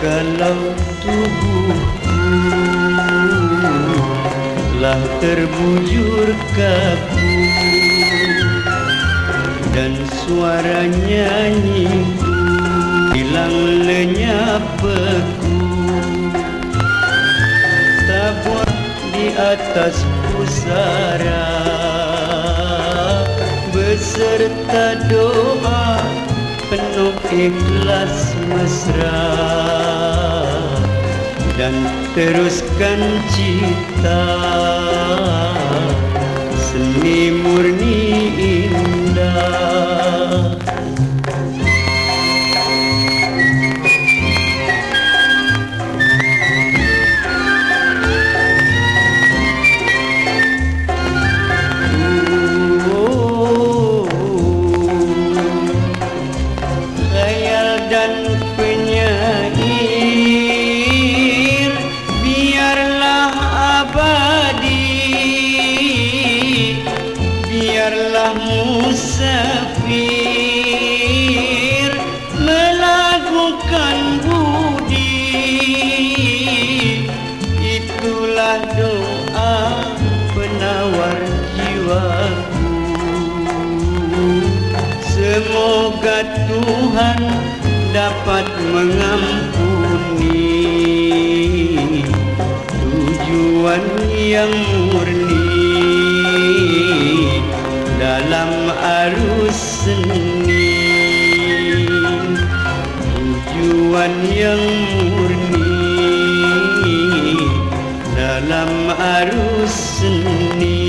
walau tubuhku telah terbujur kaku. Dan suara nyanyiku hilang lenyap beku. Tabur di atas pusara beserta doa penuh ikhlas mesra dan teruskan cita. Seni murni indah biarlah musafir melakukan budi. Itulah doa penawar jiwaku. Semoga Tuhan dapat mengampuni seni Tujuan yang murni Dalam arus seni.